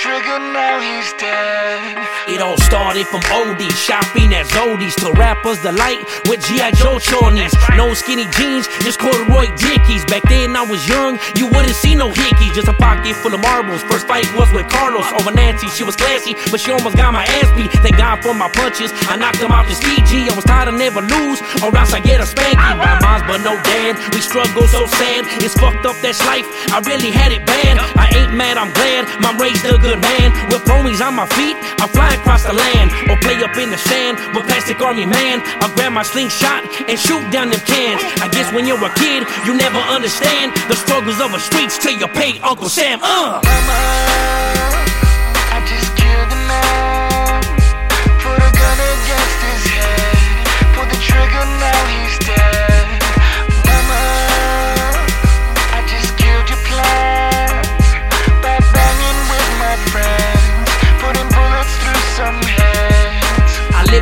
trigger, now he's dead. It all started from oldies, shopping at Zody's to rappers delight with G.I. Joe chornies. No skinny jeans, just corduroy dickies. Back then I was young, you wouldn't see no hickeys, just a pocket full of marbles. First fight was with Carlos oh, over Nancy. She was classy, but she almost got my ass beat. Thank God for my punches, I knocked him out this Fiji. I was tired of never lose, or else I get a spanky. No dad. We struggle so sad, it's fucked up, that's life. I really had it bad. I ain't mad, I'm glad. Mom raised a good man. With ponies on my feet, I fly across the land. Or play up in the sand with plastic army man. I'll grab my slingshot and shoot down them cans. I guess when you're a kid, you never understand the struggles of the streets till you pay Uncle Sam. Uh. Mama,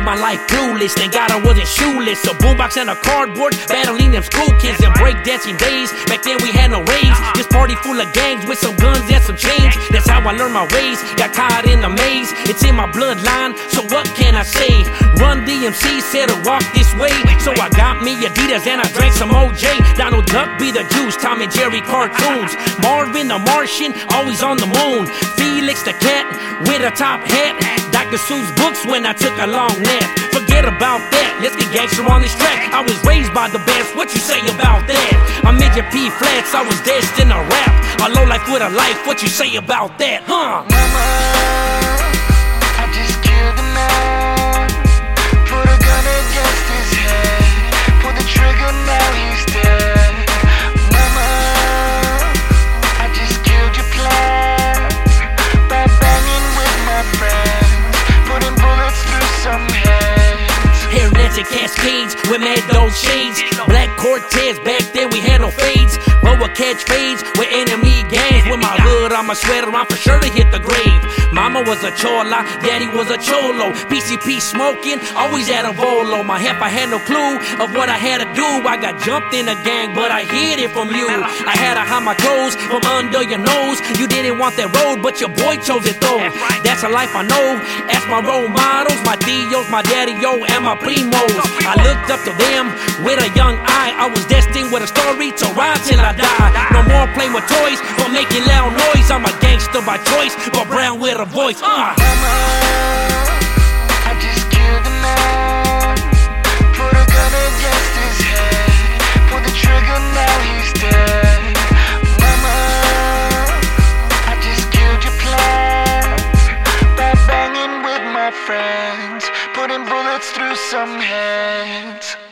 my life clueless, thank God I wasn't shoeless. A boombox and a cardboard, battling them school kids and breakdancing days. Back then we had no raves, this party full of gangs with some guns and some chains. That's how I learned my ways, got caught in the maze. It's in my bloodline, so what can I say? Run DMC said to walk this way, so I got me Adidas and I drank some OJ. Donald Duck be the juice, Tom and Jerry cartoons. Marvin the Martian, always on the moon. Felix the cat with a top hat. Dr. Seuss books when I took a long nap. Forget about that, let's get gangster on this track. I was raised by the best, what you say about that? I'm midget P flats, I was destined to rap. A low life with a life, what you say about that, huh? Mama, mad dog shades. Black Cortez, back then we had no fades. Boa catch fades with enemy gangs. With my hood on my sweater, I'm for sure to hit the grave. Mama was a chola, daddy was a cholo. PCP smoking, always at a volo. My half, I had no clue of what I had to do. I got jumped in a gang, but I hid it from you. I had to hide my clothes from under your nose. You didn't want that road, but your boy chose it though. That's a life I know. Ask my role models, my tios, my daddy, yo, and my primos. I looked up to them with a By choice, but brown with a voice. Uh. Mama, I just killed a man. Put a gun against his head. Pull the trigger, now he's dead. Mama, I just killed your. By banging with my friends. Putting bullets through some heads.